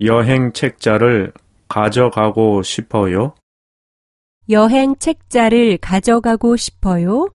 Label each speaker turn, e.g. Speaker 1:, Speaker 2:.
Speaker 1: 여행 책자를 가져가고 싶어요.
Speaker 2: 여행 책자를 가져가고 싶어요.